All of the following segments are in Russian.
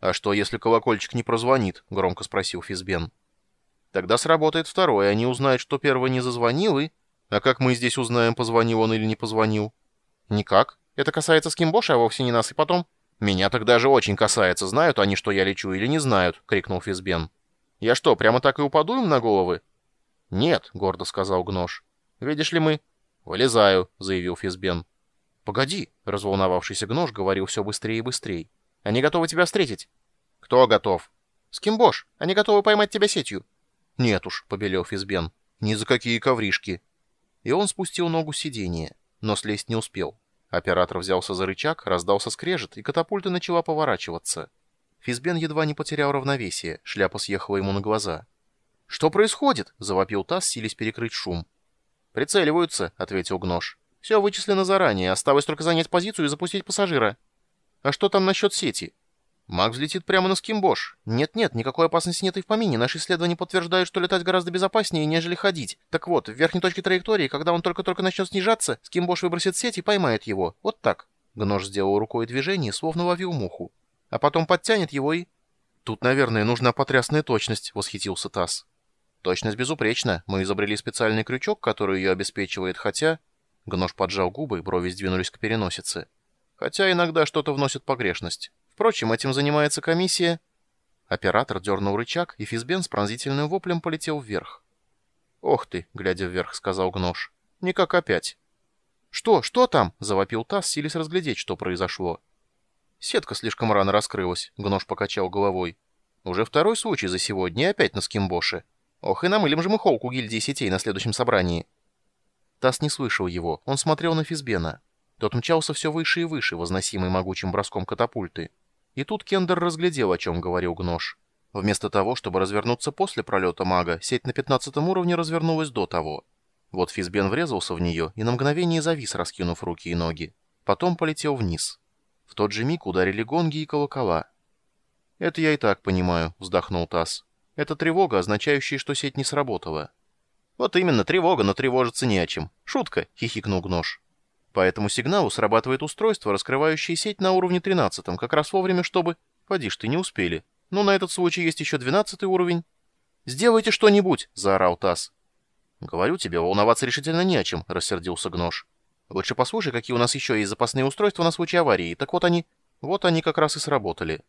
«А что, если колокольчик не прозвонит?» — громко спросил Физбен. «Тогда сработает второй, и они узнают, что первый не зазвонил, и...» «А как мы здесь узнаем, позвонил он или не позвонил?» «Никак. Это касается Скимбоша, а вовсе не нас, и потом...» «Меня тогда же очень касается, знают они, что я лечу, или не знают?» — крикнул Физбен. «Я что, прямо так и упаду им на головы?» «Нет», — гордо сказал Гнош. «Видишь ли мы...» «Вылезаю», — заявил Физбен. «Погоди», — разволновавшийся Гнош говорил все быстрее и быстрее. «Они готовы тебя встретить». «Кто готов?» «Скимбош. Они готовы поймать тебя сетью». «Нет уж», — побелел Физбен. «Ни за какие ковришки». И он спустил ногу с сиденья, но слезть не успел. Оператор взялся за рычаг, раздался скрежет, и катапульта начала поворачиваться. Физбен едва не потерял равновесие, шляпа съехала ему на глаза. «Что происходит?» — завопил Тасс, силясь перекрыть шум. «Прицеливаются», — ответил Гнош. «Все вычислено заранее, осталось только занять позицию и запустить пассажира». «А что там насчет сети?» Маг взлетит прямо на Скимбош. Нет-нет, никакой опасности нет и в помине. Наши исследования подтверждают, что летать гораздо безопаснее, нежели ходить. Так вот, в верхней точке траектории, когда он только-только начнет снижаться, Скимбош выбросит сеть и поймает его. Вот так. Гнош сделал рукой движение, словно ловил муху. А потом подтянет его и... Тут, наверное, нужна потрясная точность, восхитился Тасс. Точность безупречна. Мы изобрели специальный крючок, который ее обеспечивает, хотя... Гнош поджал губы, брови сдвинулись к переносице. Хотя иногда что-то вносит погрешность. Впрочем, этим занимается комиссия...» Оператор дернул рычаг, и Физбен с пронзительным воплем полетел вверх. «Ох ты!» — глядя вверх, сказал Гнош. «Никак опять». «Что? Что там?» — завопил Тасс, силясь разглядеть, что произошло. Сетка слишком рано раскрылась, Гнош покачал головой. Уже второй случай за сегодня, и опять на скимбоше. Ох, и намылим же мы холку гильдии сетей на следующем собрании. Тасс не слышал его, он смотрел на Физбена. Тот мчался все выше и выше, возносимый могучим броском катапульты. И тут Кендер разглядел, о чем говорил Гнош. Вместо того, чтобы развернуться после пролета мага, сеть на пятнадцатом уровне развернулась до того. Вот Физбен врезался в нее и на мгновение завис, раскинув руки и ноги. Потом полетел вниз. В тот же миг ударили гонги и колокола. «Это я и так понимаю», — вздохнул Тасс. «Это тревога, означающая, что сеть не сработала». «Вот именно, тревога, но тревожиться не о чем. Шутка», — хихикнул Гнош. По этому сигналу срабатывает устройство, раскрывающее сеть на уровне 13, как раз вовремя, чтобы... Поди ж, ты не успели. Ну, на этот случай есть еще 12 уровень. «Сделайте что-нибудь!» — заорал Тасс. «Говорю тебе, волноваться решительно не о чем», — рассердился Гнош. «Лучше послушай, какие у нас еще есть запасные устройства на случай аварии. Так вот они... Вот они как раз и сработали».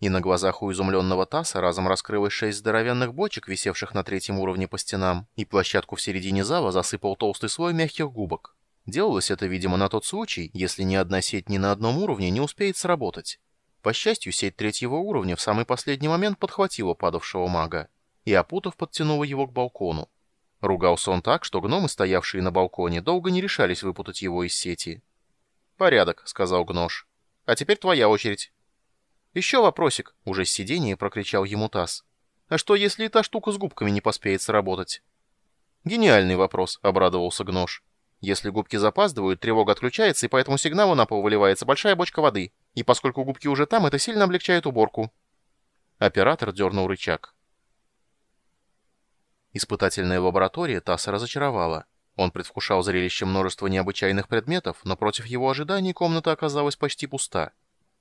И на глазах у изумленного Тасса разом раскрылось шесть здоровенных бочек, висевших на третьем уровне по стенам, и площадку в середине зала засыпал толстый слой мягких губок. Делалось это, видимо, на тот случай, если ни одна сеть ни на одном уровне не успеет сработать. По счастью, сеть третьего уровня в самый последний момент подхватила падавшего мага и, опутав, подтянула его к балкону. Ругался он так, что гномы, стоявшие на балконе, долго не решались выпутать его из сети. «Порядок», — сказал Гнош. «А теперь твоя очередь». «Еще вопросик», — уже с сидения прокричал ему Тасс. «А что, если эта штука с губками не поспеет сработать?» «Гениальный вопрос», — обрадовался Гнош. Если губки запаздывают, тревога отключается, и по этому сигналу на пол выливается большая бочка воды. И поскольку губки уже там, это сильно облегчает уборку. Оператор дернул рычаг. Испытательная лаборатория Тасса разочаровала. Он предвкушал зрелище множества необычайных предметов, но против его ожиданий комната оказалась почти пуста.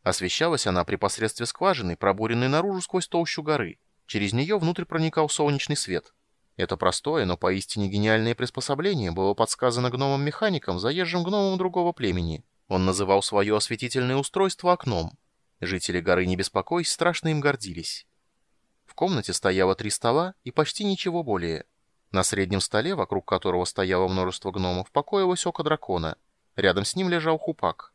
Освещалась она при посредстве скважины, пробуренной наружу сквозь толщу горы. Через нее внутрь проникал солнечный свет. Это простое, но поистине гениальное приспособление было подсказано гномом-механиком, заезжим гномом другого племени. Он называл свое осветительное устройство окном. Жители горы не беспокойся, страшно им гордились. В комнате стояло три стола и почти ничего более. На среднем столе, вокруг которого стояло множество гномов, покоилось око дракона. Рядом с ним лежал хупак.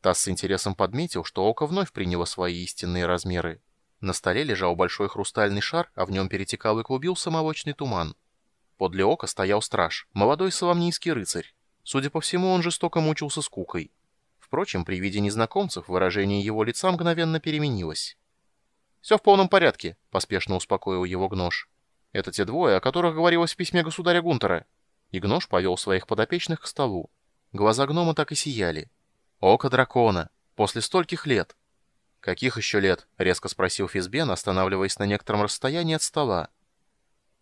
Тасс с интересом подметил, что око вновь приняло свои истинные размеры. На столе лежал большой хрустальный шар, а в нем перетекал и клубился молочный туман. Подле ока стоял страж, молодой соломнийский рыцарь. Судя по всему, он жестоко мучился скукой. Впрочем, при виде незнакомцев выражение его лица мгновенно переменилось. «Все в полном порядке», — поспешно успокоил его Гнош. «Это те двое, о которых говорилось в письме государя Гунтера». И Гнош повел своих подопечных к столу. Глаза гнома так и сияли. «Око дракона! После стольких лет! «Каких еще лет?» — резко спросил Физбен, останавливаясь на некотором расстоянии от стола.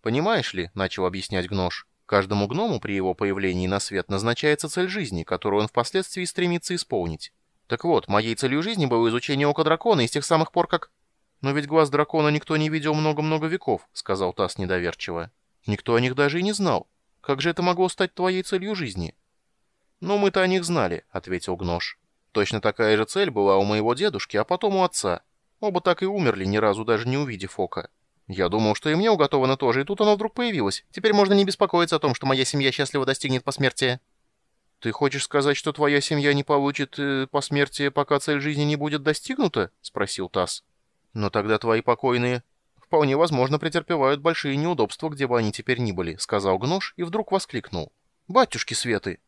«Понимаешь ли», — начал объяснять Гнош, — «каждому гному при его появлении на свет назначается цель жизни, которую он впоследствии стремится исполнить. Так вот, моей целью жизни было изучение ока дракона и с тех самых пор, как... Но ведь глаз дракона никто не видел много-много веков, сказал Тасс недоверчиво. Никто о них даже и не знал. Как же это могло стать твоей целью жизни? Ну, мы-то о них знали, ответил Гнош. Точно такая же цель была у моего дедушки, а потом у отца. Оба так и умерли, ни разу даже не увидев ока. Я думал, что и мне уготовано тоже, и тут оно вдруг появилось. Теперь можно не беспокоиться о том, что моя семья счастливо достигнет посмертия. «Ты хочешь сказать, что твоя семья не получит э, посмертие, пока цель жизни не будет достигнута?» — спросил Тасс. «Но тогда твои покойные...» «Вполне возможно, претерпевают большие неудобства, где бы они теперь ни были», — сказал Гнош и вдруг воскликнул. «Батюшки Светы!»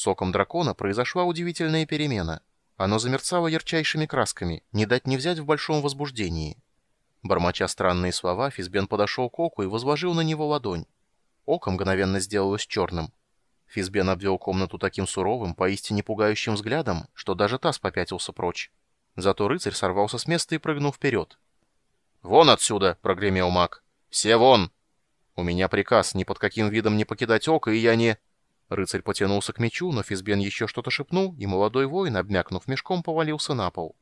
Соком дракона произошла удивительная перемена. Оно замерцало ярчайшими красками, не дать не взять в большом возбуждении. Бормоча странные слова, Физбен подошел к оку и возложил на него ладонь. Око мгновенно сделалось черным. Физбен обвел комнату таким суровым, поистине пугающим взглядом, что даже таз попятился прочь. Зато рыцарь сорвался с места и прыгнул вперед. «Вон отсюда!» — прогремел маг. «Все вон!» «У меня приказ ни под каким видом не покидать око, и я не...» Рыцарь потянулся к мечу, но Физбен еще что-то шепнул, и молодой воин, обмякнув мешком, повалился на пол.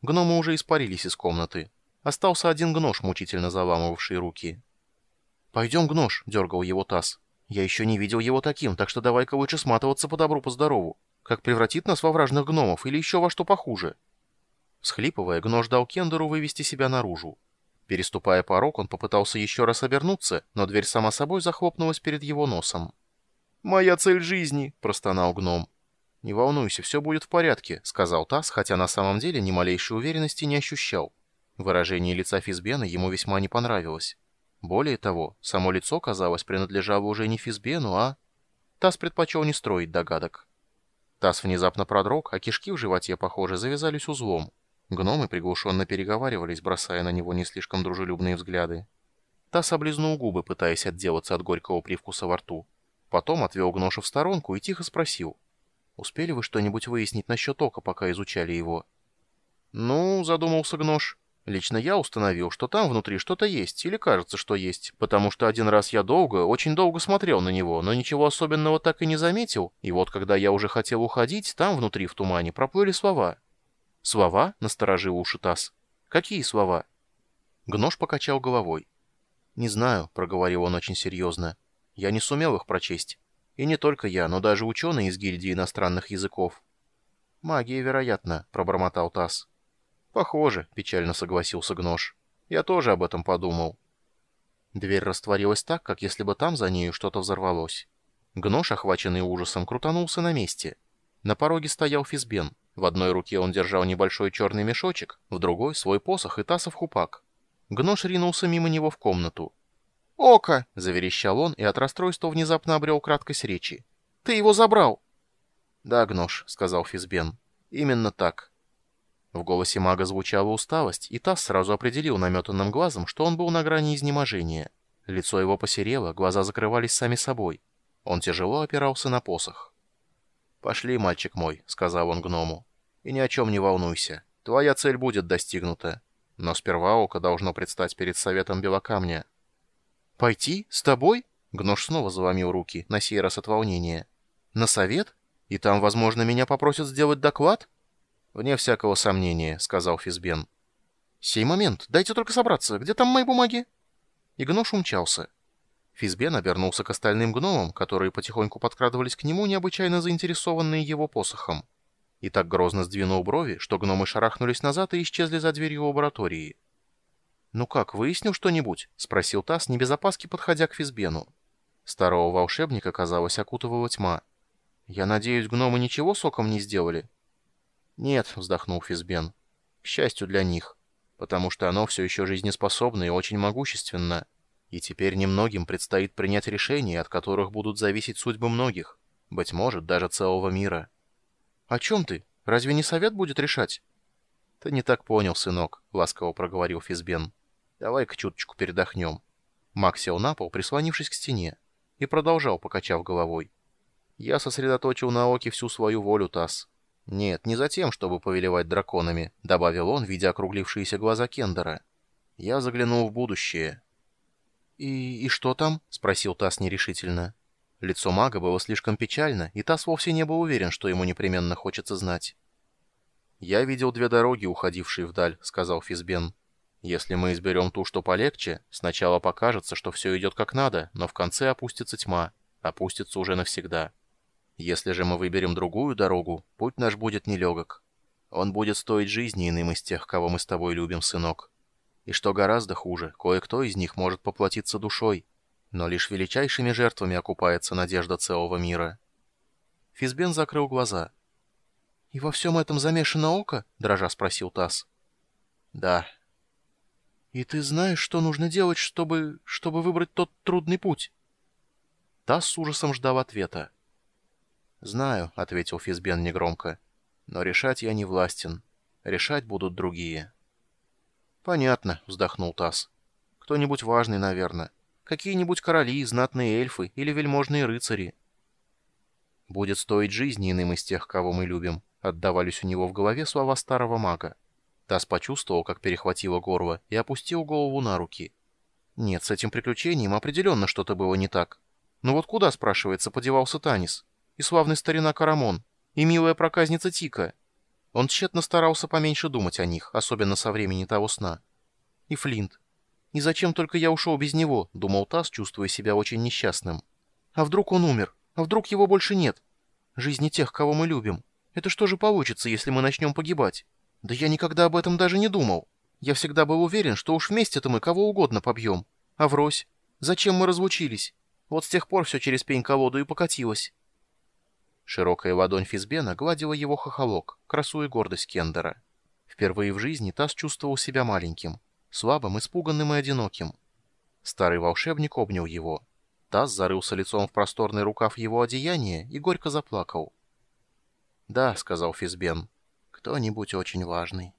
Гномы уже испарились из комнаты. Остался один гнош, мучительно заламывавший руки. «Пойдем, гнош!» — дергал его таз. Я еще не видел его таким, так что давай-ка лучше сматываться по добру, по здорову. Как превратит нас во вражных гномов или еще во что похуже. Схлипывая, Гно ждал Кендеру вывести себя наружу. Переступая порог, он попытался еще раз обернуться, но дверь сама собой захлопнулась перед его носом. «Моя цель жизни!» — простонал гном. «Не волнуйся, все будет в порядке», — сказал Тасс, хотя на самом деле ни малейшей уверенности не ощущал. Выражение лица Физбена ему весьма не понравилось. Более того, само лицо, казалось, принадлежало уже не Физбену, а... Тасс предпочел не строить догадок. Тасс внезапно продрог, а кишки в животе, похоже, завязались узлом. Гномы приглушенно переговаривались, бросая на него не слишком дружелюбные взгляды. Тасс облизнул губы, пытаясь отделаться от горького привкуса во рту. Потом отвел Гноша в сторонку и тихо спросил. «Успели вы что-нибудь выяснить насчет ока, пока изучали его?» «Ну», — задумался Гнош, Лично я установил, что там внутри что-то есть, или кажется, что есть, потому что один раз я долго, очень долго смотрел на него, но ничего особенного так и не заметил, и вот когда я уже хотел уходить, там внутри в тумане проплыли слова. «Слова?» — насторожил уши Тасс. «Какие слова?» Гнош покачал головой. «Не знаю», — проговорил он очень серьезно. «Я не сумел их прочесть. И не только я, но даже ученые из гильдии иностранных языков». «Магия, вероятно», — пробормотал Тасс. «Похоже», — печально согласился Гнош. «Я тоже об этом подумал». Дверь растворилась так, как если бы там за нею что-то взорвалось. Гнош, охваченный ужасом, крутанулся на месте. На пороге стоял Физбен. В одной руке он держал небольшой черный мешочек, в другой — свой посох и тасов хупак. Гнош ринулся мимо него в комнату. «Ока!» — заверещал он и от расстройства внезапно обрел краткость речи. «Ты его забрал!» «Да, Гнош», — сказал Физбен. «Именно так. В голосе мага звучала усталость, и Тасс сразу определил наметанным глазом, что он был на грани изнеможения. Лицо его посерело, глаза закрывались сами собой. Он тяжело опирался на посох. «Пошли, мальчик мой», — сказал он гному. «И ни о чем не волнуйся. Твоя цель будет достигнута. Но сперва око должно предстать перед советом Белокамня». «Пойти? С тобой?» — Гнош снова заломил руки, на сей раз от волнения. «На совет? И там, возможно, меня попросят сделать доклад?» «Вне всякого сомнения», — сказал Физбен. «Сей момент. Дайте только собраться. Где там мои бумаги?» И гнош умчался. Физбен обернулся к остальным гномам, которые потихоньку подкрадывались к нему, необычайно заинтересованные его посохом. И так грозно сдвинул брови, что гномы шарахнулись назад и исчезли за дверью лаборатории. «Ну как, выяснил что-нибудь?» — спросил Тасс, не без опаски подходя к Физбену. Старого волшебника, казалось, окутывала тьма. «Я надеюсь, гномы ничего соком не сделали?» «Нет», — вздохнул Физбен. «К счастью для них, потому что оно все еще жизнеспособно и очень могущественно. И теперь немногим предстоит принять решения, от которых будут зависеть судьбы многих, быть может, даже целого мира». «О чем ты? Разве не совет будет решать?» «Ты не так понял, сынок», — ласково проговорил Физбен. «Давай-ка чуточку передохнем». Мак сел на пол, прислонившись к стене, и продолжал, покачав головой. «Я сосредоточил на Оке всю свою волю, Тасс. «Нет, не за тем, чтобы повелевать драконами», — добавил он, видя округлившиеся глаза Кендера. «Я заглянул в будущее». «И, и что там?» — спросил Тасс нерешительно. Лицо мага было слишком печально, и Тасс вовсе не был уверен, что ему непременно хочется знать. «Я видел две дороги, уходившие вдаль», — сказал Физбен. «Если мы изберем ту, что полегче, сначала покажется, что все идет как надо, но в конце опустится тьма, опустится уже навсегда. Если же мы выберем другую дорогу, путь наш будет нелегок. Он будет стоить жизни иным из тех, кого мы с тобой любим, сынок. И что гораздо хуже, кое-кто из них может поплатиться душой, но лишь величайшими жертвами окупается надежда целого мира». Физбен закрыл глаза — «И во всем этом замешано око?» — дрожа спросил Тасс. «Да». «И ты знаешь, что нужно делать, чтобы... чтобы выбрать тот трудный путь?» Тасс с ужасом ждал ответа. «Знаю», — ответил Физбен негромко, — «но решать я не властен. Решать будут другие». «Понятно», — вздохнул Тасс. «Кто-нибудь важный, наверное. Какие-нибудь короли, знатные эльфы или вельможные рыцари. Будет стоить жизни иным из тех, кого мы любим. Отдавались у него в голове слова старого мага. Тасс почувствовал, как перехватило горло, и опустил голову на руки. Нет, с этим приключением определенно что-то было не так. Ну вот куда, спрашивается, подевался Танис? И славный старина Карамон? И милая проказница Тика? Он тщетно старался поменьше думать о них, особенно со времени того сна. И Флинт. И зачем только я ушел без него, думал Тасс, чувствуя себя очень несчастным. А вдруг он умер? А вдруг его больше нет? Жизни тех, кого мы любим. Это что же получится, если мы начнем погибать? Да я никогда об этом даже не думал. Я всегда был уверен, что уж вместе-то мы кого угодно побьем. А врозь? Зачем мы разлучились? Вот с тех пор все через пень-колоду и покатилось. Широкая ладонь Физбена гладила его хохолок, красу и гордость Кендера. Впервые в жизни Тасс чувствовал себя маленьким, слабым, испуганным и одиноким. Старый волшебник обнял его. Тасс зарылся лицом в просторный рукав его одеяния и горько заплакал. «Да», — сказал Физбен, — «кто-нибудь очень важный».